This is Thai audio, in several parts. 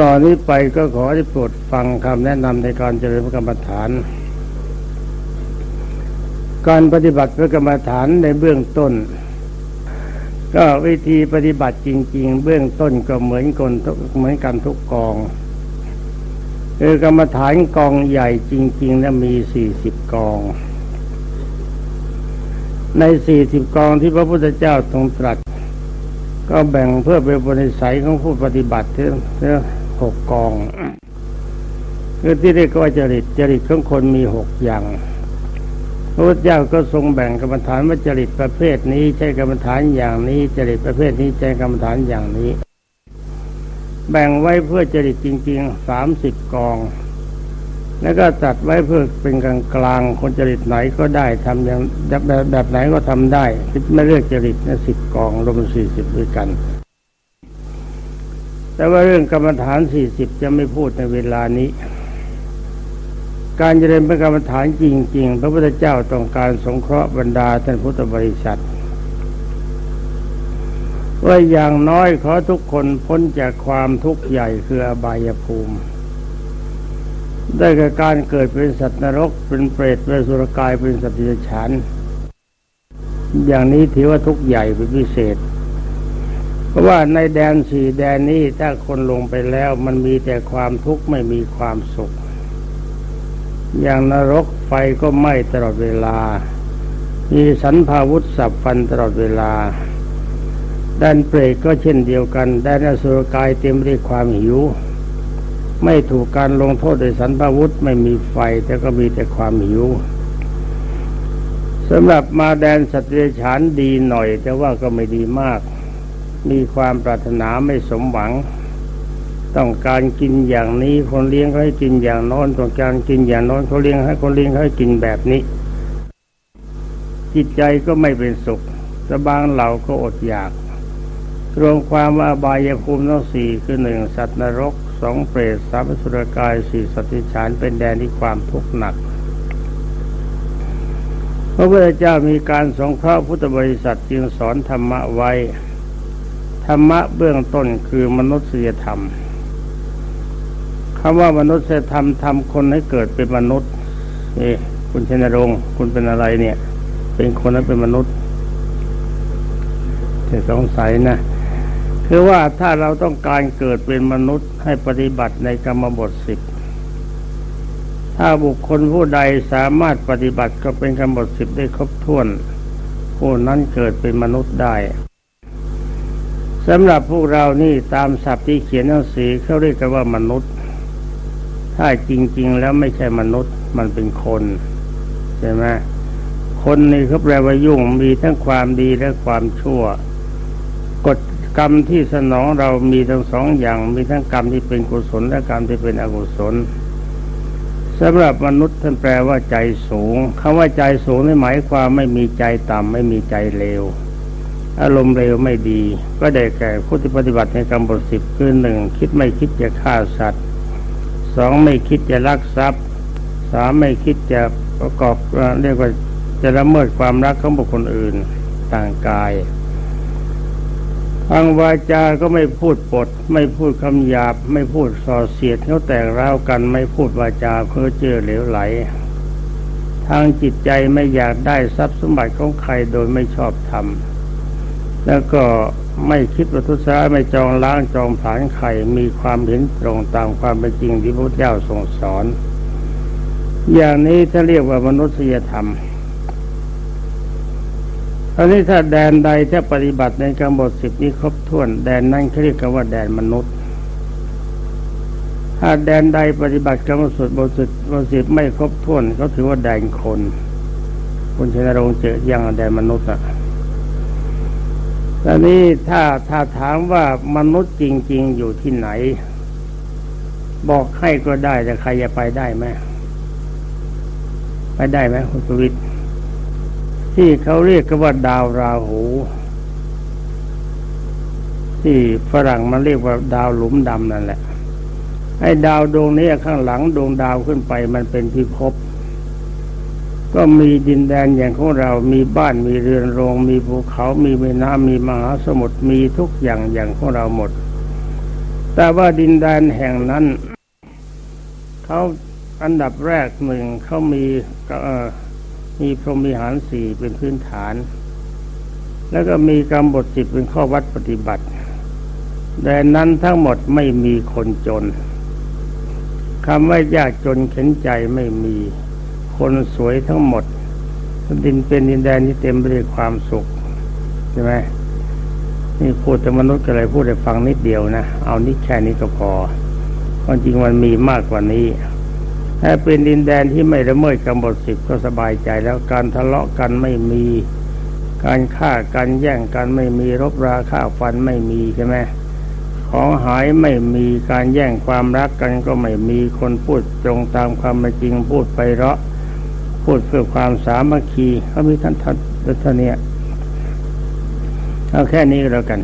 ตอนนี้ไปก็ขอที่โปรดฟังคำแนะนำในการเจริญพระกรรมฐาน การปฏิบัติพระกรรมฐานในเบื้องต้น ก็วิธีปฏิบัติจริง ๆ เบื้องต้นก็เหมือนกันเหมือนกันทุกกองคือกรรมฐานกองใหญ่จริงๆแล้วมีสี่สิบกอง ในสี่สิบกองที่พระพุทธเจ้าทรงตรัสก็แบ่งเพื่อเป็นบริสัยของผู้ปฏิบัติเท่า หกกองคือที่เรียกว่าจริตจริตของคนมีหกอย่างพระพุทธเจ้าก็ทรงแบ่งกรรมฐานว่าจริตประเภทนี้ใช้กรรมฐานอย่างนี้ จริตประเภทนี้ใช้กรรมฐานอย่างนี้ แบ่งไว้เพื่อจริตจริงๆสามสิบกอง แล้วก็จัดไว้เพื่อเป็นกลางกลางคนจริตไหนก็ได้ทำอย่างแบบแบบไหนก็ทำได้ไม่เลือกจริตนะสิบกองรวมสี่สิบด้วยกัน แต่ว่าเรื่องกรรมฐานสี่สิบจะไม่พูดในเวลานี้ การเจริญเป็นกรรมฐานจริง ๆ พระพุทธเจ้าต้องการสงเคราะห์บรรดาท่านพุทธบริษัท ว่าอย่างน้อยขอทุกคนพ้นจากความทุกข์ใหญ่คืออบายภูมิ ได้กับการเกิดเป็นสัตว์นรกเป็นเปรตเป็นสุรกายเป็นสัตว์ดิฉันอย่างนี้ถือว่าทุกข์ใหญ่เป็นพิเศษ เพราะว่าในแดนสี่แดนนี้ถ้าคนลงไปแล้วมันมีแต่ความทุกข์ไม่มีความสุข อย่างนรกไฟก็ไหม้ตลอดเวลา มีสันพาวุธสับฟันตลอดเวลา ด้านเปรตก็เช่นเดียวกันด้านอสุรกายเต็มด้วยความหิว ไม่ถูกการลงโทษโดยสันพาวุธไม่มีไฟแต่ก็มีแต่ความหิวสำหรับมาแดนสัตว์เดรัจฉานดีหน่อย แต่ว่าก็ไม่ดีมาก มีความปรารถนาไม่สมหวัง ต้องการกินอย่างนี้คนเลี้ยงให้กินอย่างนอนต้องการกินอย่างนอนเขาเลี้ยงให้คนเลี้ยงให้กินแบบนี้ จิตใจก็ไม่เป็นสุขสบางเหล่าก็อดอยาก รวมความว่าบายภูมิทั้งสี่คือหนึ่งสัตว์นรกสองเปรตสามสุรกายสี่สัติฉานเป็นแดนที่ความทุกข์หนักพระพุทธเจ้ามีการสงเคราะห์พุทธบริษัทจึงสอนธรรมะไว้ ธรรมะเบื้องต้นคือมนุษยธรรมคำว่ามนุษยธรรมทำคนให้เกิดเป็นมนุษย์เอ๊คุณชนรงค์คุณเป็นอะไรเนี่ย เป็นคนนั้นเป็นมนุษย์จะสงสัยนะคือว่าถ้าเราต้องการเกิดเป็นมนุษย์ให้ปฏิบัติในกรรมบทสิบถ้าบุคคลผู้ใดสามารถปฏิบัติก็เป็นกรรมบทสิบได้ครบถ้วนผู้นั้นเกิดเป็นมนุษย์ได้ สำหรับพวกเรานี่ตามศัพท์ที่เขียนหนังสือเขาเรียกกันว่ามนุษย์ ถ้าจริง ๆ แล้วไม่ใช่มนุษย์มันเป็นคนใช่ไหมคนนี่เขาแปลว่ายุ่งมีทั้งความดีและความชั่ว กฎกรรมที่สนองเรามีทั้งสองอย่างมีทั้งกรรมที่เป็นกุศลและกรรมที่เป็นอกุศลสำหรับมนุษย์ท่านแปลว่าใจสูงคำว่าใจสูงนี่หมายความไม่มีใจต่ำไม่มีใจเลว อารมณ์เร็วไม่ดี ก็ได้แก่ผู้ที่ปฏิบัติในกรรมบทสิบคือหนึ่งคิดไม่คิดจะฆ่าสัตว์สองไม่คิดจะลักทรัพย์สามไม่คิดจะประกอบเรียกว่าจะละเมิดความรักของบุคคลอื่นต่างกายทางวาจาก็ไม่พูดปด ไม่พูดคำหยาบ ไม่พูดส่อเสียดเขาแตกร้าวกัน ไม่พูดวาจาเพื่อเจือเหลวไหล ทางจิตใจไม่อยากได้ทรัพย์สมบัติของใครโดยไม่ชอบทำ แล้วก็ไม่คิดประทุษร้ายไม่จองล้างจองผานไข่มีความเห็นตรงตามความเป็นจริงที่พระเจ้าทรงสอน อย่างนี้ถ้าเรียกว่ามนุษยธรรมตอนนี้ถ้าแดนใดถ้าปฏิบัติในกรรมบทสิบนี้ครบถ้วน แดนนั้นเขาเรียกกันว่าแดนมนุษย์ ถ้าแดนใดปฏิบัติกรรมสุดบทสุดบทสิบไม่ครบถ้วนเขาถือว่าแดนคน คุณชนรงเจออย่างแดนมนุษย์อะ ตอนนี้ถ้าถ้าถามว่ามนุษย์จริง ๆ อยู่ที่ไหน บอกให้ก็ได้แต่ใครจะไปได้ไหมไปได้ไหมคุณสวิทที่เขาเรียกกันว่าดาวราหู ที่ฝรั่งมันเรียกว่าดาวหลุมดำนั่นแหละไอ้ดาวดวงนี้ข้างหลังดวงดาวขึ้นไปมันเป็นพิภพ ก็มีดินแดนอย่างของเรา มีบ้านมีเรือนโรง มีภูเขา มีแม่น้ำมีมหาสมุทร มีทุกอย่างอย่างของเราหมด แต่ว่าดินแดนแห่งนั้น เขาอันดับแรกหนึ่งเขามีมีพรหมิหารสี่เป็นพื้นฐาน แล้วก็มีกรรมบทจิตเป็นข้อวัดปฏิบัติแดนนั้นทั้งหมดไม่มีคนจนคำว่ายากจนเข็นใจไม่มี คนสวยทั้งหมด ดินเป็นดินแดนที่เต็มไปด้วยความสุขใช่ไหมนี่พูดแต่มนุษย์ก็เลยพูดให้ฟังนิดเดียวนะ เอานิดแค่นี้ก็พอความจริงมันมีมากกว่านี้ถ้าเป็นดินแดนที่ไม่ละเมิดกำหนดสิบก็สบายใจแล้วการทะเลาะกันไม่มี การฆ่ากันแย่งกันไม่มีรบราฆ่าฟันไม่มีใช่ไหมของหายไม่มีการแย่งความรักกันก็ไม่มีคนพูดตรงตามความเป็นจริงพูดไปเราะ พูดเพื่อความสามัคคีเขามีท่านทัดท่านเนี่ยเอาแค่นี้ก็แล้วกัน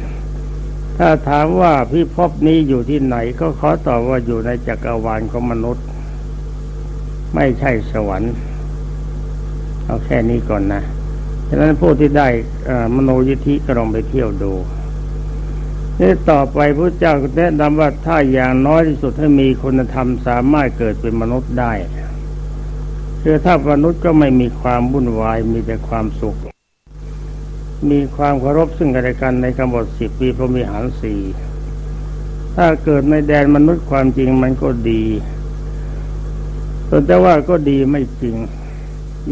ถ้าถามว่าพิภพนี้อยู่ที่ไหน ก็ขอตอบว่าอยู่ในจักรวาลของมนุษย์ ไม่ใช่สวรรค์เอาแค่นี้ก่อนนะฉะนั้นผู้ที่ได้มโนยิธิก็ลองไปเที่ยวดูนี่ต่อไปพระเจ้าแนะนำว่าถ้าอย่างน้อยที่สุดให้มีคุณธรรมสามารถเกิดเป็นมนุษย์ได้ คือถ้ามนุษย์ก็ไม่มีความวุ่นวายมีแต่ความสุข มีความเคารพซึ่งกันและกันในกำหนดสิบปีพรมีหารสี่ถ้าเกิดในแดนมนุษย์ความจริงมันก็ดีแต่ว่าก็ดีไม่จริง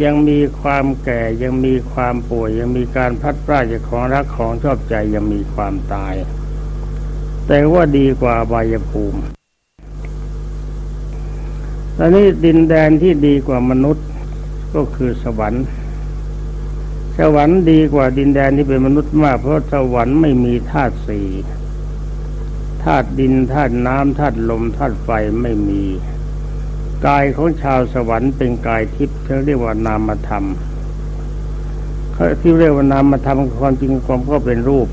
ยังมีความแก่ยังมีความป่วย ยังมีการพัดพลาดจากของรักของชอบใจยังมีความตาย แต่ว่าดีกว่าบายภูมิ ตอนนี้ดินแดนที่ดีกว่ามนุษย์ก็คือสวรรค์ สวรรค์ดีกว่าดินแดนที่เป็นมนุษย์มาก เพราะสวรรค์ไม่มีธาตุสี่ธาตุดินธาตุน้ำธาตุลมธาตุไฟไม่มีกายของชาวสวรรค์เป็นกายทิพย์เขาเรียกว่านามธรรมเขาที่เรียกว่านามธรรมความจริงความก็เป็นรูป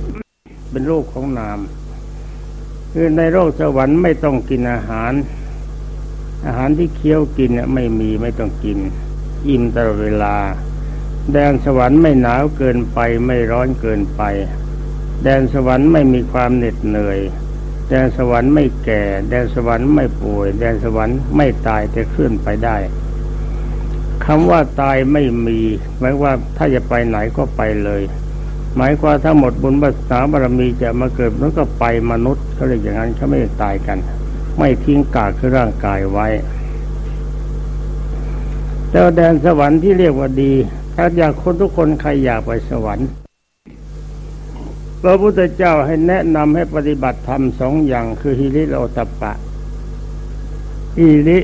เป็นรูปของนาม คือในโลกสวรรค์ไม่ต้องกินอาหาร อาหารที่เคี้ยวกินเนี่ยไม่มีไม่ต้องกิน อิ่มตลอดเวลา แดนสวรรค์ไม่หนาวเกินไปไม่ร้อนเกินไป แดนสวรรค์ไม่มีความเหน็ดเหนื่อย แดนสวรรค์ไม่แก่ แดนสวรรค์ไม่ป่วย แดนสวรรค์ไม่ตายแต่เคลื่อนไปได้คำว่าตายไม่มีหมายว่าถ้าจะไปไหนก็ไปเลย หมายความถ้าหมดบุญบารบารมีจะมาเกิดมันก็ไปมนุษย์เขาเลยอย่างนั้นเขาไม่ตายกัน ไม่ทิ้งกากคือร่างกายไว้ แต่แดนสวรรค์ที่เรียกว่าดี ถ้าอยากคนทุกคนใครอยากไปสวรรค์พระพุทธเจ้าให้แนะนำให้ปฏิบัติธรรมสองอย่างคือฮิริโอตปะฮิริ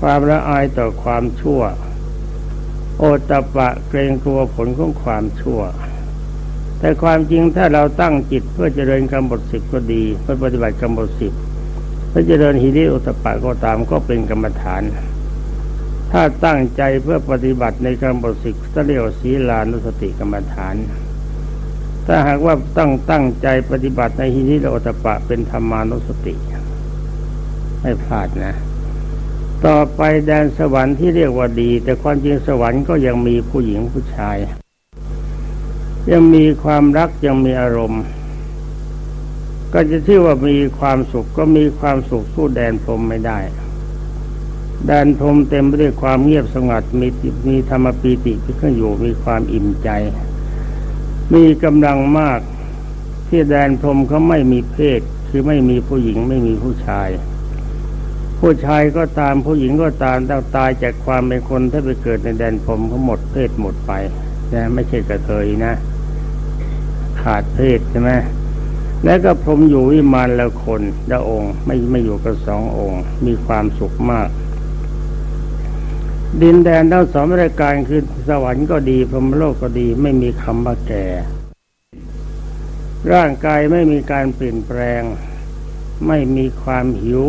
ความละอายต่อความชั่ว โอตปะเกรงกลัวผลของความชั่ว แต่ความจริงถ้าเราตั้งจิตเพื่อเจริญกรรมบทสิบก็ดีเพื่อปฏิบัติกรรมบทสิบ ถ้าเจริญฮิริโอตปะก็ตามก็เป็นกรรมฐาน ถ้าตั้งใจเพื่อปฏิบัติในกรรมบทสิกจะเรียกศีลานุสติกรรมฐาน ถ้าหากว่าตั้งตั้งใจปฏิบัติในฮิริโอตปะเป็นธรรมานุสติ ไม่พลาดนะ ต่อไปแดนสวรรค์ที่เรียกว่าดี แต่ความจริงสวรรค์ก็ยังมีผู้หญิงผู้ชาย ยังมีความรักยังมีอารมณ์ ก็จะชื่อว่ามีความสุขก็มีความสุขสู้แดนพรมไม่ได้ แดนพรมเต็มไปด้วยความเงียบสงัดมีมีธรรมปีติที่ขึ้นอยู่มีความอิ่มใจ มีกำลังมากที่แดนพรมเขาไม่มีเพศ คือไม่มีผู้หญิงไม่มีผู้ชาย ผู้ชายก็ตามผู้หญิงก็ตามต้องตายจากความเป็นคนถ้าไปเกิดในแดนพรมเขาหมดเพศหมดไปนะไม่ใช่กระเทยนะ ขาดเพศใช่ไหม แล้วก็พรมอยู่วิมานละคนละองค์ ไม่ไม่อยู่กับสององค์ มีความสุขมาก ดินแดนทั้งสองรายการคือสวรรค์ก็ดีพรมโลกก็ดีไม่มีคำว่าแก่ ร่างกายไม่มีการเปลี่ยนแปลง ไม่มีความหิว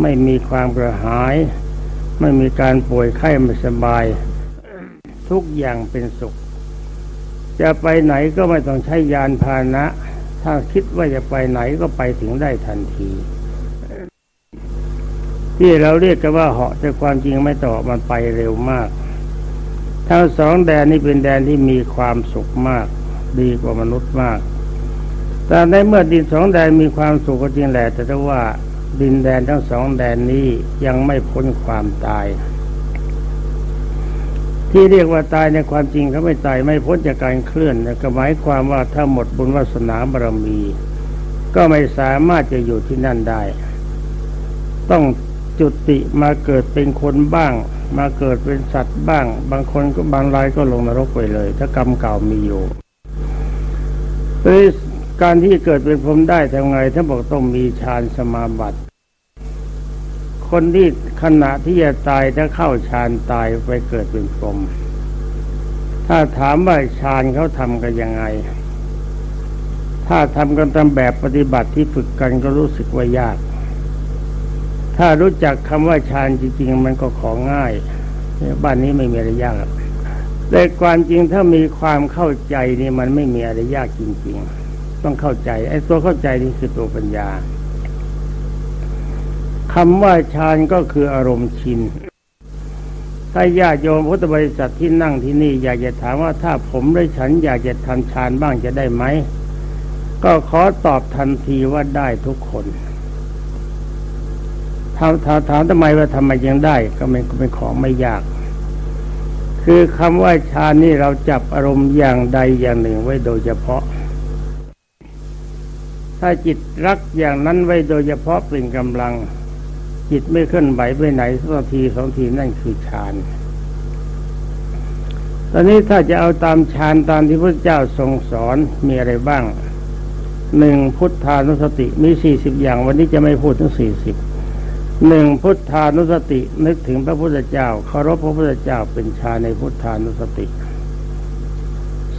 ไม่มีความกระหาย ไม่มีการป่วยไข้ไม่สบาย ทุกอย่างเป็นสุข จะไปไหนก็ไม่ต้องใช้ยานพาหนะ ถ้าคิดว่าจะไปไหนก็ไปถึงได้ทันที ที่เราเรียกกันว่าเหาะแต่ความจริงไม่ต่อมันไปเร็วมากทั้งสองแดนนี้เป็นแดนที่มีความสุขมาก ดีกว่ามนุษย์มาก แต่ในเมื่อดินสองแดนมีความสุขก็จริงแหละแต่ว่าดินแดนทั้งสองแดนนี้ยังไม่พ้นความตาย ที่เรียกว่าตายในความจริงเขาไม่ตายไม่พ้นจากการเคลื่อนก็หมายความว่าถ้าหมดบุญวาสนาบารมี ก็ไม่สามารถจะอยู่ที่นั่นได้ ต้องจุติมาเกิดเป็นคนบ้าง มาเกิดเป็นสัตว์บ้าง บางคนก็บางรายก็ลงนรกไปเลย ถ้ากรรมเก่ามีอยู่การที่เกิดเป็นพรหมได้ทำไงท่านบอกต้องมีฌานสมาบัติ คนที่ขณะที่จะตายถ้าเข้าฌานตายไปเกิดเป็นพรหมถ้าถามว่าฌานเขาทำกันยังไง ถ้าทำกันตามแบบปฏิบัติที่ฝึกกันก็รู้สึกว่ายาก ถ้ารู้จักคำว่าฌานจริง ๆ มันก็ของง่าย บ้านนี้ไม่มีอะไรยากแต่ความจริงถ้ามีความเข้าใจนี่มันไม่มีอะไรยากจริง ๆ ต้องเข้าใจไอ้ตัวเข้าใจนี่คือตัวปัญญา คำว่าฌานก็คืออารมณ์ชิน ถ้าญาติโยมพุทธบริษัทที่นั่งที่นี่ อยากจะถามว่าถ้าผมได้ฉันอยากจะทำฌานบ้างจะได้ไหม ก็ขอตอบทันทีว่าได้ทุกคนถามถามถามทำไมว่าทำไมยังได้ ก็เป็นเป็นของไม่ยาก คือคำว่าฌานนี่เราจับอารมณ์อย่างใดอย่างหนึ่งไว้โดยเฉพาะ ถ้าจิตรักอย่างนั้นไว้โดยเฉพาะเป็นกำลัง จิตไม่เคลื่อนไหวไปไหนสักทีสองทีนั่นคือฌานตอนนี้ถ้าจะเอาตามฌานตามที่พระเจ้าทรงสอนมีอะไรบ้างหนึ่งพุทธานุสติมีสี่สิบอย่างวันนี้จะไม่พูดถึงสี่สิบหนึ่งพุทธานุสตินึกถึงพระพุทธเจ้าเคารพพระพุทธเจ้าเป็นฌานในพุทธานุสติ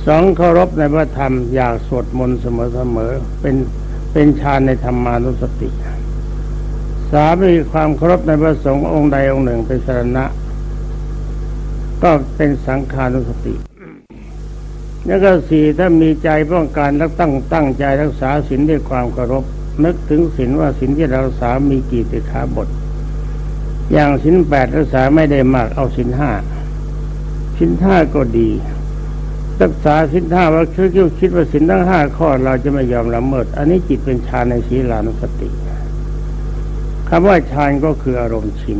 สองเคารพในพระธรรมอยากสวดมนต์เสมอๆเป็นเป็นฌานในธรรมานุสติ สามมีความเคารพในพระสงฆ์องค์ใดองค์หนึ่งเป็นสรณะ ก็เป็นสังขานุสติแล้วก็สี่ถ้ามีใจป้องการและตั้งตั้งใจรักษาศีลด้วยความเคารพนึกถึงศีลว่าศีลที่เรารักษามีกี่ติขาบท อย่างศีลแปดรักษาไม่ได้มากเอาศีลห้าศีลห้าก็ดี รักษาสินห้าว่าคือคิดว่าสินทั้งห้าข้อเราจะไม่ยอมละเมิด อันนี้จิตเป็นฌานในศีลานุสติ คำว่าฌานก็คืออารมณ์ชิน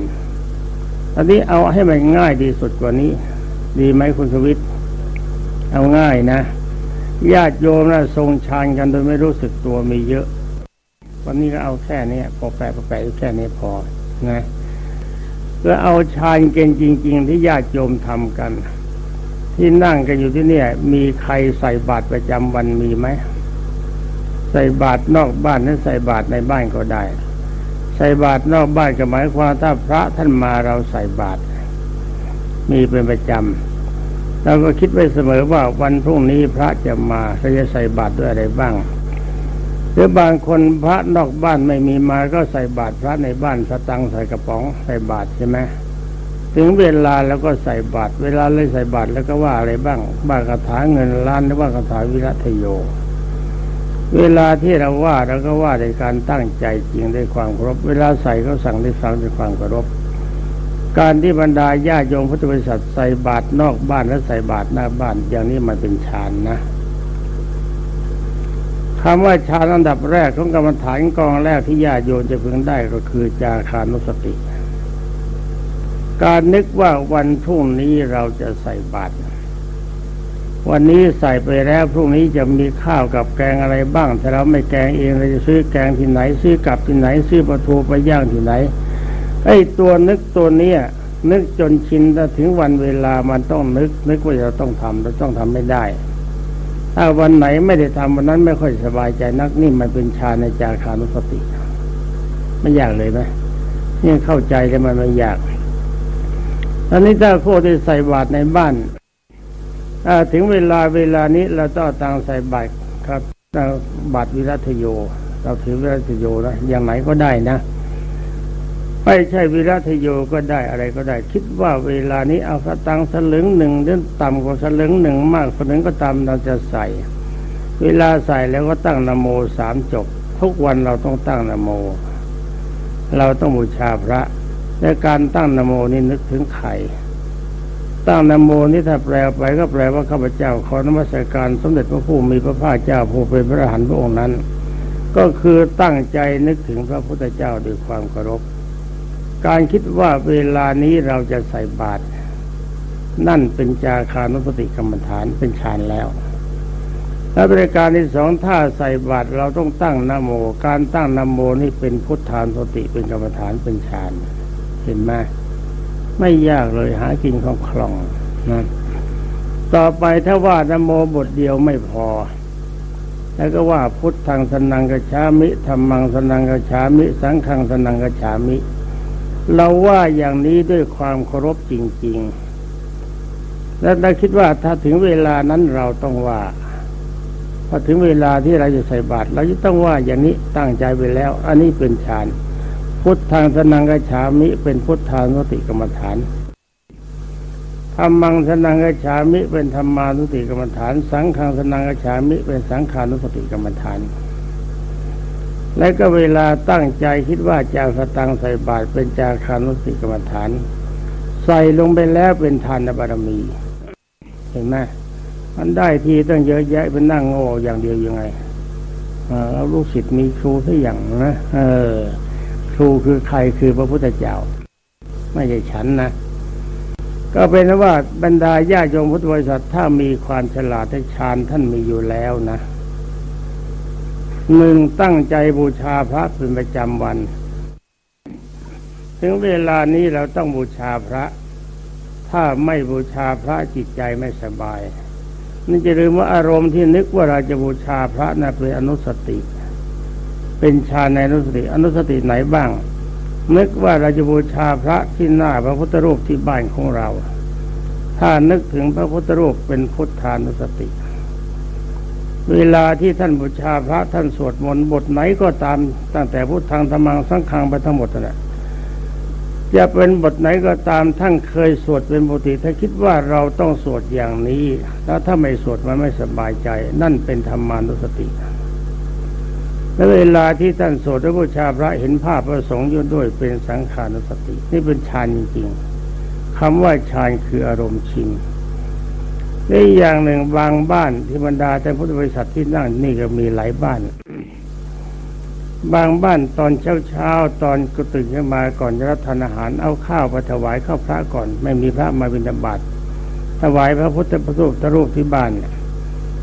อันนี้เอาให้มันง่ายดีสุดกว่านี้ ดีไหมคุณสวิทย์เอาง่ายนะญาติโยมนะทรงฌานกันโดยไม่รู้สึกตัวมีเยอะ วันนี้ก็เอาแค่นี้พอแปะพอแปะแค่นี้พอนะแล้วเอาฌานเก่งจริง ๆ ที่ญาติโยมทำกัน ที่นั่งกันอยู่ที่นี่มีใครใส่บาตรประจำวันมีไหมใส่บาตรนอกบ้านนั้นใส่บาตรในบ้านก็ได้ ใส่บาตรนอกบ้านก็หมายความถ้าพระท่านมาเราใส่บาตรมีเป็นประจำเราก็คิดไว้เสมอว่าวันพรุ่งนี้พระจะมาเราจะใส่บาตรด้วยอะไรบ้างหรือบางคนพระนอกบ้านไม่มีมาก็ใส่บาตรพระในบ้านสตังใส่กระป๋องใส่บาตรใช่ไหมถึงเวลาแล้วก็ใส่บาตรเวลาเลยใส่บาตรแล้วก็ว่าอะไรบ้างบ้างคาถาเงินล้านหรือว่าคาถาวิรัตโย เวลาที่เราว่าเราก็ว่าในการตั้งใจจริงด้วยความเคารพ เวลาใส่ก็สั่งได้ฟังด้วยความเคารพ การที่บรรดาญาโยมพุทธบริษัทใส่บาตรนอกบ้านและใส่บาตรหน้าบ้านอย่างนี้มันเป็นฌานนะคำว่าฌานอันดับแรกของกรรมฐานกองแรกที่ญาโยมจะพึงได้ก็คือจาคานุสติ การนึกว่าวันพรุ่งนี้เราจะใส่บาตร วันนี้ใส่ไปแล้วพรุ่งนี้จะมีข้าวกับแกงอะไรบ้างถ้าเราไม่แกงเองเราจะซื้อแกงที่ไหน ซื้อกลับที่ไหน ซื้อปลาทูไปย่างที่ไหนไอ้ตัวนึกตัวเนี้ยนึกจนชินถ้าถึงวันเวลามันต้องนึก นึกว่าเราต้องทำเราต้องทำไม่ได้ ถ้าวันไหนไม่ได้ทำวันนั้นไม่ค่อยสบายใจนักนี่มันเป็นชาในจาคานุสติไม่ยากเลยไหมนี่เข้าใจแต่มันไม่ยากตอนนี้ถ้าพวกที่ใส่บาตรในบ้าน ถึงเวลาเวลานี้เราต้องตังใส่บาตรครับบาตรวิรัตโย เราถือวิรัตโยนะอย่างไหนก็ได้นะไม่ใช่วิรัตโยก็ได้อะไรก็ได้ คิดว่าเวลานี้เอาสตังสลึงหนึ่งเดือนต่ำกว่าสลึงหนึ่งมากคนนึงก็ตามเราจะใส่ เวลาใส่แล้วก็ตั้งนโมสามจบ ทุกวันเราต้องตั้งนโม เราต้องบูชาพระในการตั้งนโมนี่นึกถึงใคร ตั้งนโมนี่ถ้าแปลไปก็แปลว่าข้าพเจ้าขอนมัสการสมเด็จพระผู้มีพระภาคเจ้าผู้เป็นพระหันพระองค์นั้น ก็คือตั้งใจนึกถึงพระพุทธเจ้าด้วยความเคารพ การคิดว่าเวลานี้เราจะใส่บาตรนั่นเป็นจาคานุสติกรรมฐานเป็นฌานแล้วและบริการที่สองถ้าใส่บาตรเราต้องตั้งนโม การตั้งนโมนี่เป็นพุทธานสติเป็นกรรมฐานเป็นฌานเห็นไหม ไม่ยากเลยหากินของคล่องนะต่อไปถ้าว่านโมบทเดียวไม่พอ แล้วก็ว่าพุทธังสนังกชามิธรรมังสนังกชามิ สังฆังสนังกชามิ เราว่าอย่างนี้ด้วยความเคารพจริง ๆ และเราคิดว่าถ้าถึงเวลานั้นเราต้องว่าพอถึงเวลาที่เราจะใส่บาตรเราจะต้องว่าอย่างนี้ตั้งใจไปแล้ว อันนี้เป็นฌาน พุทธังสนังกฉามิ เป็นพุทธานุติกรรมฐานธรรมังสนังกฉามิ เป็นธรรมานุติกรรมฐาน สังฆังสนังกฉามิ เป็นสังขานุสติกรรมฐาน และก็เวลาตั้งใจคิดว่าจะสตังใส่บาตรเป็นจาคานุสติกรรมฐาน ใส่ลงไปแล้วเป็นทานบารมี เห็นไหมมันได้ทีตั้งเยอะแยะเป็นนั่งโง่อย่างเดียวยังไงเราลูกศิษย์มีครูทุกอย่างนะ เออ ครูคือใครคือพระพุทธเจ้า ไม่ใช่ฉันนะ ก็เป็นว่าบรรดาญาโยมพุทธบริษัทถ้ามีความฉลาดในฌานท่านมีอยู่แล้วนะหนึ่งตั้งใจบูชาพระเป็นประจำวัน ถึงเวลานี้เราต้องบูชาพระ ถ้าไม่บูชาพระจิตใจไม่สบายนี่จะลืมว่าอารมณ์ที่นึกว่าเราจะบูชาพระนะเป็นอนุสติ เป็นฌานในอนุสติ อนุสติไหนบ้าง นึกว่าเราจะบูชาพระที่หน้าพระพุทธรูปที่บ้านของเรา ถ้านึกถึงพระพุทธรูปเป็นพุทธานุสติ เวลาที่ท่านบูชาพระท่านสวดมนต์บทไหนก็ตาม ตั้งแต่พุทธังธรรมังสังฆังไปทั้งหมดนั่นแหละจะเป็นบทไหนก็ตามท่านเคยสวดเป็นปกติ ถ้าคิดว่าเราต้องสวดอย่างนี้ แล้วถ้าไม่สวดมันไม่สบายใจ นั่นเป็นธรรมานุสติ และเวลาที่ท่านสวดพระบูชาพระเห็นภาพประสงค์อยู่ด้วยเป็นสังขานุสติ นี่เป็นฌานจริงๆคำว่าฌานคืออารมณ์ชินในอย่างหนึ่งบางบ้านที่บรรดาแต่พุทธบริษัทที่นั่งนี่ก็มีหลายบ้าน บางบ้านตอนเช้าเช้าตอนก็ตื่นขึ้นมาก่อนจะรับทานอาหารเอาข้าวไปถวายข้าวพระก่อน ไม่มีพระมาบิณฑบาตถวายพระพุทธรูปรูปที่บ้าน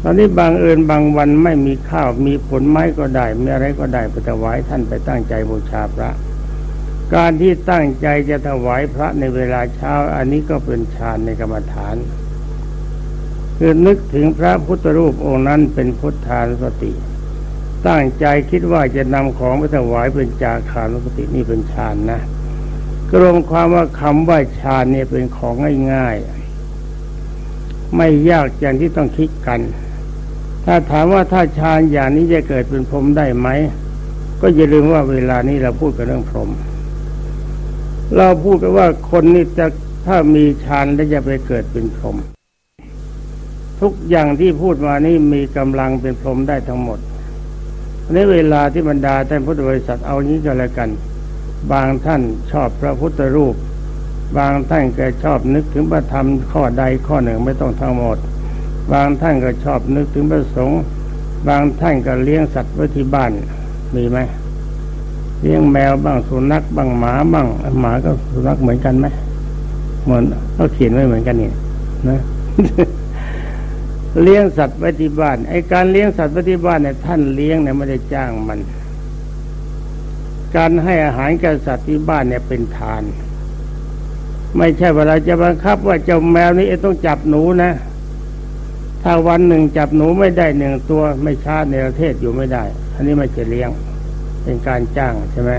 ตอนนี้บางเอิญบางวันไม่มีข้าวมีผลไม้ก็ได้มีอะไรก็ได้ไปถวายท่านไปตั้งใจบูชาพระ การที่ตั้งใจจะถวายพระในเวลาเช้า อันนี้ก็เป็นฌานในกรรมฐาน คือนึกถึงพระพุทธรูปองค์นั้นเป็นพุทธานุสติ ตั้งใจคิดว่าจะนำของไปถวายเป็นจาคานุสตินี่เป็นฌานนะกรวมความว่าคำว่าฌานเนี่ยเป็นของง่ายๆ ไม่ยากอย่างที่ต้องคิดกัน ถ้าถามว่าถ้าฌานอย่างนี้จะเกิดเป็นพรหมได้ไหม ก็อย่าลืมว่าเวลานี้เราพูดกันเรื่องพรหมเราพูดกันว่าคนนี้จะถ้ามีฌานแล้วจะไปเกิดเป็นพรหมทุกอย่างที่พูดมานี้มีกำลังเป็นพรหมได้ทั้งหมดในเวลาที่บรรดาท่านพุทธบริษัทเอานี้ก็แล้วกัน บางท่านชอบพระพุทธรูป บางท่านก็ชอบนึกถึงพระธรรมข้อใดข้อหนึ่งไม่ต้องทั้งหมด บางท่านก็ชอบนึกถึงพระสงฆ์บางท่านก็เลี้ยงสัตว์ไว้ที่บ้านมีไหมเลี้ยงแมวบ้างสุนัขบ้างหมาบ้างหมาก็สุนัขเหมือนกันไหมเหมือนเขาเขียนไว้เหมือนกันนี่นะเลี้ยงสัตว์ไว้ที่บ้านไอ้การเลี้ยงสัตว์ไว้ที่บ้านเนี่ยท่านเลี้ยงเนี่ยไม่ได้จ้างมัน การให้อาหารกับสัตว์ที่บ้านเนี่ยเป็นทาน ไม่ใช่เวลาจะบังคับว่าเจ้าแมวนี้ต้องจับหนูนะ ถ้าวันหนึ่งจับหนูไม่ได้หนึ่งตัวไม่ชาในประเทศอยู่ไม่ได้ อันนี้ไม่จะเลี้ยง เป็นการจ้างใช่ไหม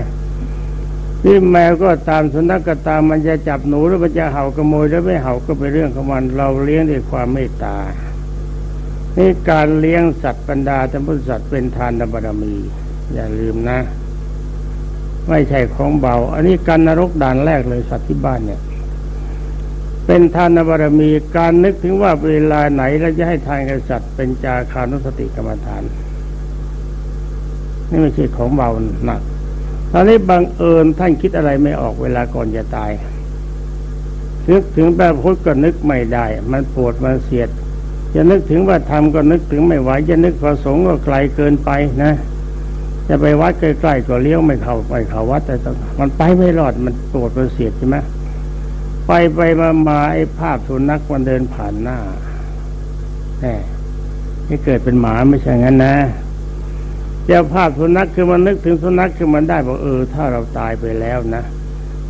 นี่แมวก็ตามสุนัขก็ตามมันจะจับหนูหรือมันจะเห่ากระโมยหรือไม่เห่าก็เป็นเรื่องของมัน เราเลี้ยงด้วยความเมตตานี่การเลี้ยงสัตว์บรรดาท่พุทธสัตว์เป็นทานบารมี อย่าลืมนะ ไม่ใช่ของเบา อันนี้การนรกด่านแรกเลยสัตว์ที่บ้านเนี่ย เป็นทานบารมีการนึกถึงว่าเวลาไหนเราจะให้ทานกษัตริย์เป็นจาคานุสติกรรมฐาน นี่ไม่ใช่ของเบาหนักตอนนี้บังเอิญท่านคิดอะไรไม่ออกเวลาก่อนจะตายนึกถึงพระพุทธก็นึกไม่ได้ มันปวดมันเสียด จะนึกถึงว่าธรรมก็นึกถึงไม่ไหวจะนึกพระสงฆ์ก็ไกลเกินไปนะ จะไปวัดใกล้ๆก็เลี้ยวไม่เข้าไปเข้าวัดแต่มันไปไม่รอดมันปวดมันเสียดใช่ไหม ไปไปมามาไอ้ภาพสุนัขมันเดินผ่านหน้าแหมนี่เกิดเป็นหมาไม่ใช่งั้นนะเจ้าภาพสุนัขคือมันนึกถึงสุนัขคือมันได้บอกเออ ถ้าเราตายไปแล้วนะ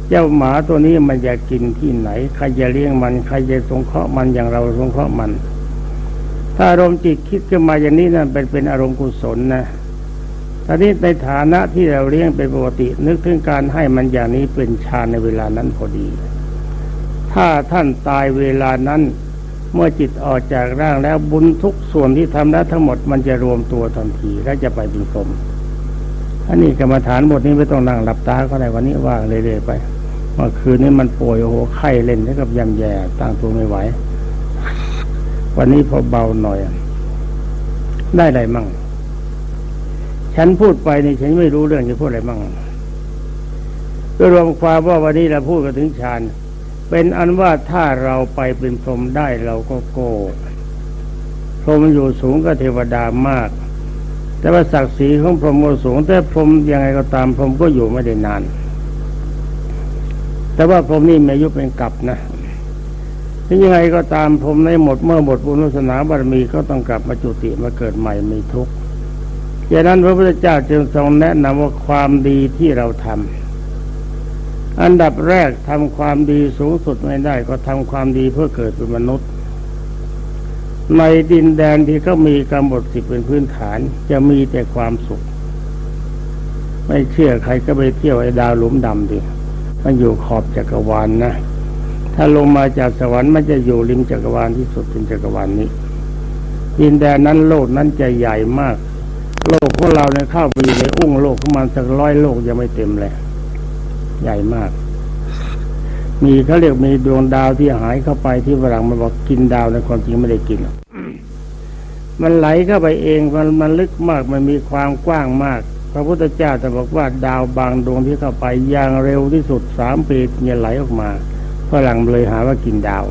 เจ้าหมาตัวนี้มันจะกินที่ไหนใครจะเลี้ยงมันใครจะสงเคราะห์มันอย่างเราสงเคราะห์มัน ถ้าอารมณ์จิตคิดขึ้นมาอย่างนี้นะเป็นเป็นอารมณ์กุศลนะตอนนี้ในฐานะที่เราเลี้ยงเป็นปกติ นึกถึงการให้มันอย่างนี้เป็นฌานในเวลานั้นพอดี ถ้าท่านตายเวลานั้น เมื่อจิตออกจากร่างแล้วบุญทุกส่วนที่ทำแล้วทั้งหมดมันจะรวมตัวทันทีและจะไปเป็นกลมอันนี้กรรมฐานบทนี้ไม่ต้องนั่งหลับตาก็ได้วันนี้ว่างเลยๆไปเมื่อคืนนี้มันป่วยโอ้โหไข้เล่นแล้วกับยำแย่ตั้งตัวไม่ไหว วันนี้พอเบาหน่อย ได้อะไรมั่ง ฉันพูดไปนี่ฉันไม่รู้เรื่องจะพูดอะไรมั่งก็รวมความว่าวันนี้เราพูดกันถึงฌาน เป็นอันว่าถ้าเราไปเป็นพรหมได้เราก็โก้พรหมอยู่สูงก็เทวดามาก แต่ว่าศักดิ์ศรีของพรหมก็สูง แต่พรหมยังไงก็ตามพรหมก็อยู่ไม่ได้นาน แต่ว่าพรหมนี่มีอายุเป็นกับนะถึงยังไงก็ตามพรหมในหมดเมื่อหมดบุญวาสนาบารมีก็ต้องกลับมาจุติมาเกิดใหม่มีทุกข์ดังนั้นพระพุทธเจ้าจึงทรงแนะนำว่าความดีที่เราทำ อันดับแรกทำความดีสูงสุดไม่ได้ก็ทำความดีเพื่อเกิดเป็นมนุษย์ ในดินแดนที่เขามีกำหนดสิบเป็นพื้นฐาน จะมีแต่ความสุข ไม่เชื่อใครก็ไปเที่ยวไอ้ดาวหลุมดำดิมันอยู่ขอบจักรวาลนนะถ้าลงมาจากสวรรค์มันจะอยู่ริมจักรวาลที่สุดเป็นจักรวาลนนี้ ดินแดนนั้นโลกนั้นจะใหญ่มาก โลกของเราเนี่ยเข้าไปในอุ้งโลกของมันสักร้อยโลกยังไม่เต็มเลย ใหญ่มาก มีเขาเรียกมีดวงดาวที่หายเข้าไปที่ฝรั่งมันบอกกินดาวในความจริงไม่ได้กินมันไหลเข้าไปเองมันมันลึกมากมันมีความกว้างมาก พระพุทธเจ้าจะบอกว่าดาวบางดวงที่เข้าไปอย่างเร็วที่สุดสามปีเนี่ยไหลออกมาฝรั่งเลยหาว่ากินดาว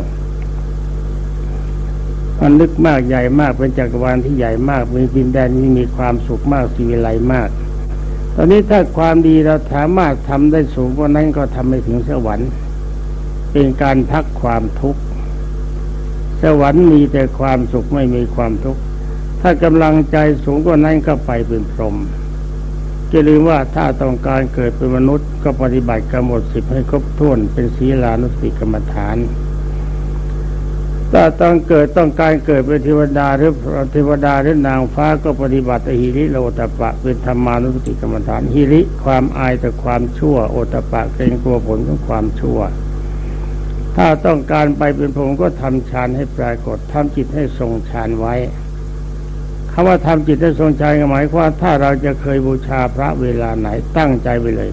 มันลึกมากใหญ่มากเป็นจักรวาลที่ใหญ่มากมีดินแดนที่มีความสุขมากสีวิไลมาก ตอนนี้ถ้าความดีเราสามารถทำได้สูงกว่านั้นก็ทำไปถึงสวรรค์ เป็นการพักความทุกข์ สวรรค์มีแต่ความสุขไม่มีความทุกข์ ถ้ากำลังใจสูงกว่านั้นก็ไปเป็นพรหมจะลืมว่าถ้าต้องการเกิดเป็นมนุษย์ก็ปฏิบัติกรรมหมดสิบให้ครบถ้วนเป็นศีลานุสติกรรมฐาน ถ้าต้องเกิดต้องการเกิดเป็นเทวดาหรือเทวดาหรือนางฟ้าก็ปฏิบัติหิริโลตปะเป็นธรรมานุสติกรรมฐานหิริความอายแต่ความชั่ว โอตปะเกรงกลัวผลของความชั่ว ถ้าต้องการไปเป็นพรหมก็ทำฌานให้ปรากฏทำจิตให้ทรงฌานไว้คำว่าทำจิตให้ทรงฌานหมายความถ้าเราจะเคยบูชาพระเวลาไหนตั้งใจไปเลย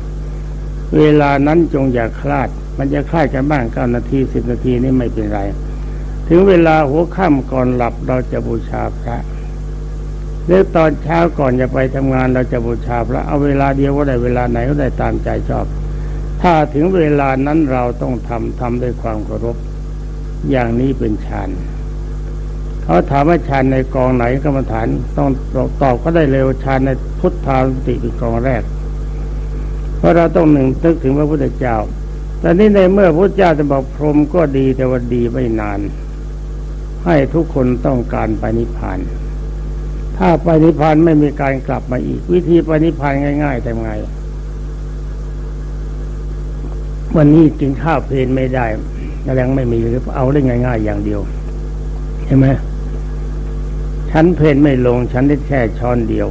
เวลานั้นจงอย่าคลาด มันจะคลาดกันบ้างเก้านาทีสิบนาทีนี่ไม่เป็นไร ถึงเวลาหัวค่ำก่อนหลับเราจะบูชาพระหรือตอนเช้าก่อนจะไปทำงานเราจะบูชาพระเอาเวลาเดียวก็ได้เวลาไหนก็ได้ตามใจชอบ ถ้าถึงเวลานั้นเราต้องทำทำด้วยความเคารพ อย่างนี้เป็นฌานเขาถามว่าฌานในกองไหนกรรมฐานต้องตอบก็ได้เร็วฌานในพุทธานุสติเป็นกองแรก เพราะเราต้องหนึ่งนึกถึงพระพุทธเจ้าแต่นี่ในเมื่อพระเจ้าจะบอกพรหมก็ดีแต่ว่าดีไม่นาน ให้ทุกคนต้องการไปนิพพาน ถ้าไปนิพพานไม่มีการกลับมาอีก วิธีไปนิพพานง่ายๆแต่ไง วันนี้กินข้าวเพลนไม่ได้ยังไม่มีหรือเอาได้ง่าย ๆ อย่างเดียวใช่ไหมฉันเพลนไม่ลงฉันได้แค่ช้อนเดียว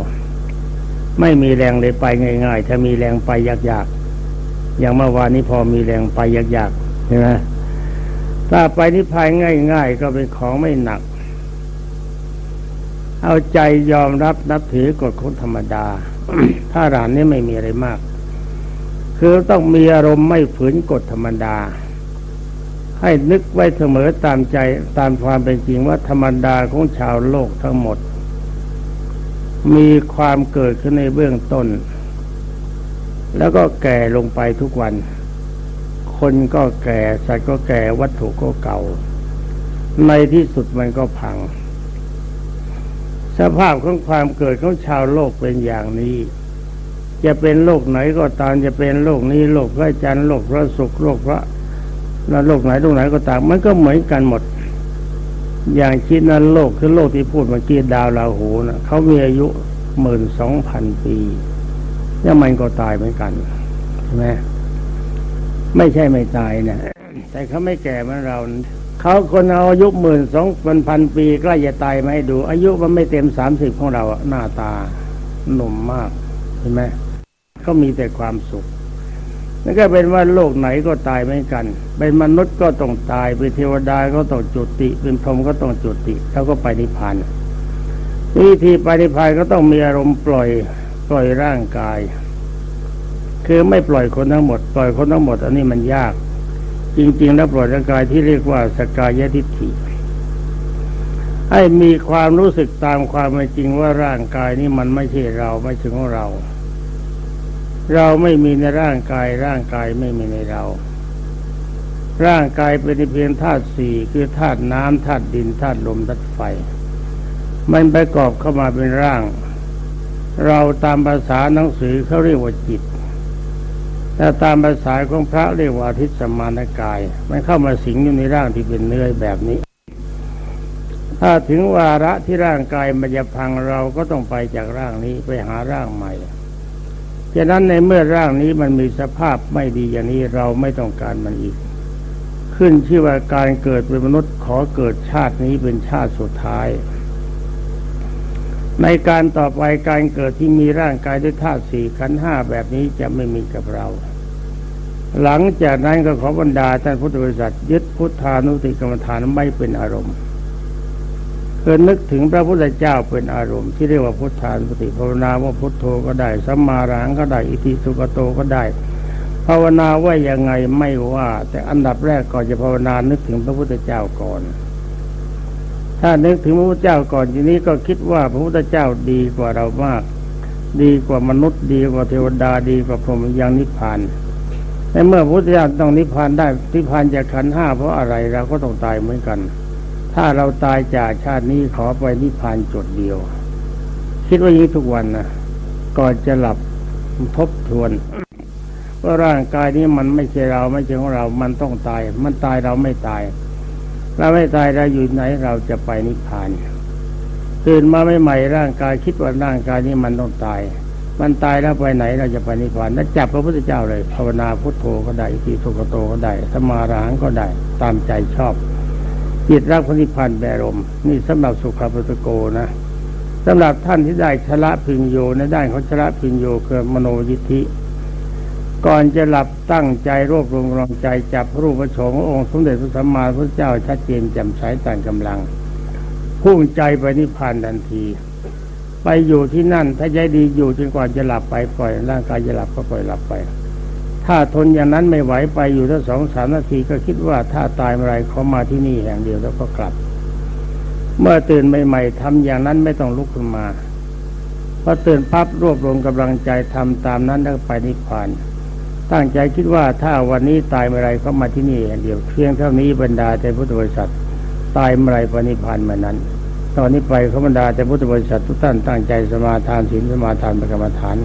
ไม่มีแรงเลยไปง่าย ๆ ถ้ามีแรงไปยากๆอย่างเมื่อวานนี้พอมีแรงไปยากๆใช่ไหม ถ้าไปนิพพานง่าย ๆ ก็เป็นของไม่หนัก เอาใจยอมรับนับถือกฎของธรรมดา ถ้าหลานนี้ไม่มีอะไรมาก คือต้องมีอารมณ์ไม่ฝืนกฎธรรมดา ให้นึกไว้เสมอตามใจตามความเป็นจริงว่าธรรมดาของชาวโลกทั้งหมด มีความเกิดขึ้นในเบื้องต้น แล้วก็แก่ลงไปทุกวัน คนก็แก่สัตว์ก็แก่วัตถุก็เก่า ในที่สุดมันก็พัง สภาพของความเกิดของชาวโลกเป็นอย่างนี้ จะเป็นโลกไหนก็ตามจะเป็นโลกนี้โลกพระจันทร์โลกพระศุกร์โลกพระแล้วโลกไหนโลกไหนก็ตามมันก็เหมือนกันหมด อย่างชิดนั้นโลกคือโลกที่พูดเมื่อกี้ดาวราหูนะเขามีอายุหมื่นสองพันปี แล้วมันก็ตายเหมือนกันใช่ไหม ไม่ใช่ไม่ตายนะแต่เขาไม่แก่เหมือนเรา เขาคนเอาอายุหมื่นสองพันพันปีใกล้จะตายมาให้ดู อายุมันไม่เต็มสามสิบของเราหน้าตาหนุ่มมากเห็นไหมเขามีแต่ความสุขนั่นก็เป็นว่าโลกไหนก็ตายเหมือนกัน เป็นมนุษย์ก็ต้องตาย เป็นเทวดาก็ต้องจุติ เป็นพรหมก็ต้องจุติ แล้วก็ไปนิพพานวิธีไปนิพพานก็ต้องมีอารมณ์ปล่อยปล่อยร่างกาย คือไม่ปล่อยคนทั้งหมด ปล่อยคนทั้งหมด อันนี้มันยาก จริง ๆ แล้วปล่อยร่างกายที่เรียกว่าสกายทิฏฐิให้มีความรู้สึกตามความเป็นจริงว่าร่างกายนี้มันไม่ใช่เราไม่ใช่ของเรา เราไม่มีในร่างกาย ร่างกายไม่มีในเรา ร่างกายเป็นเพียงธาตุสี่คือธาตุน้ำธาตุดินธาตุลมธาตุไฟ มันประกอบเข้ามาเป็นร่าง เราตามภาษาหนังสือเขาเรียกว่าจิต แต่ตามภาษาของพระเรียกว่าทิศสมานกาย มันเข้ามาสิงอยู่ในร่างที่เป็นเนื้อแบบนี้ ถ้าถึงวาระที่ร่างกายมันจะพังเราก็ต้องไปจากร่างนี้ไปหาร่างใหม่ฉะนั้นในเมื่อร่างนี้มันมีสภาพไม่ดีอย่างนี้เราไม่ต้องการมันอีก ขึ้นชื่อว่าการเกิดเป็นมนุษย์ขอเกิดชาตินี้เป็นชาติสุดท้าย ในการต่อไปการเกิดที่มีร่างกายด้วยธาตุสี่ขันธ์ห้าแบบนี้จะไม่มีกับเรา หลังจากนั้นก็ขอบรรดาท่านพุทธบริษัทยึดพุทธานุติกรรมฐานไม่เป็นอารมณ์คือนึกถึงพระพุทธเจ้าเป็นอารมณ์ที่เรียกว่าพุทธานุสติภาวนาว่าพุทโธก็ได้สัมมาหังก็ได้ อิติสุกโตก็ได้ ภาวนาว่ายังไงไม่ว่า แต่อันดับแรกก่อนจะภาวนานึกถึงพระพุทธเจ้าก่อน ถ้านึกถึงพระพุทธเจ้าก่อนทีนี้ก็คิดว่าพระพุทธเจ้าดีกว่าเรามาก ดีกว่ามนุษย์ดีกว่าเทวดาดีกว่าพรหมยังนิพพานในเมื่อพระพุทธเจ้าต้องนิพพานได้นิพพานจากขันห้าเพราะอะไรเราก็ต้องตายเหมือนกัน ถ้าเราตายจากชาตินี้ขอไปนิพพานจุดเดียว คิดว่าอย่างนี้ทุกวันนะก่อนจะหลับทบทวนว่าร่างกายนี้มันไม่ใช่เราไม่ใช่ของเรา มันต้องตาย มันตายเราไม่ตาย เราไม่ตายเราอยู่ไหนเราจะไปนิพพานตื่นมาใหม่ๆร่างกายคิดว่าร่างกายนี้มันต้องตาย มันตายแล้วไปไหนเราจะไปนิพพานแล้วจับพระพุทธเจ้าเลยภาวนาพุทโธก็ได้ที่ทุกโตก็ได้สมาราหังก็ได้ตามใจชอบจิตรักพระนิพพานแบรมนี่สำหรับสุขปัตโกนะสำหรับท่านที่ได้ชละพิญโยในด้านเขาชละพิญโยคือมโนยิทธิ ก่อนจะหลับตั้งใจรวบรวมกำลังใจจับรูปพระโฉมองค์สมเด็จพระสัมมาสัมพุทธเจ้าชัดเจนแจ่มใสต่างกำลัง พุ่งใจไปนิพพานทันที ไปอยู่ที่นั่นถ้าใจดีอยู่จนกว่าจะหลับไปปล่อยร่างกายจะหลับก็ปล่อยหลับไป ถ้าทนอย่างนั้นไม่ไหวไปอยู่ทั้งสองสามนาทีก็คิดว่าถ้าตายเมื่อไรเขามาที่นี่แห่งเดียวแล้วก็กลับ เมื่อตื่นใหม่ๆทำอย่างนั้นไม่ต้องลุกขึ้นมาพอตื่นพับรวบรวมกำลังใจทำตามนั้นแล้วไปนิพพาน ตั้งใจคิดว่าถ้าวันนี้ตายเมื่อไรเขามาที่นี่เดียวเพียงเท่านี้บรรดาแต่พุทธบริษัทตายเมื่อไรปณิพพานเมื่อนั้น ตอนนี้ไปเขาบรรดาแต่พุทธบริษัททุกท่านตั้งใจสมาทานศีลสมาทานปรกรรมฐาน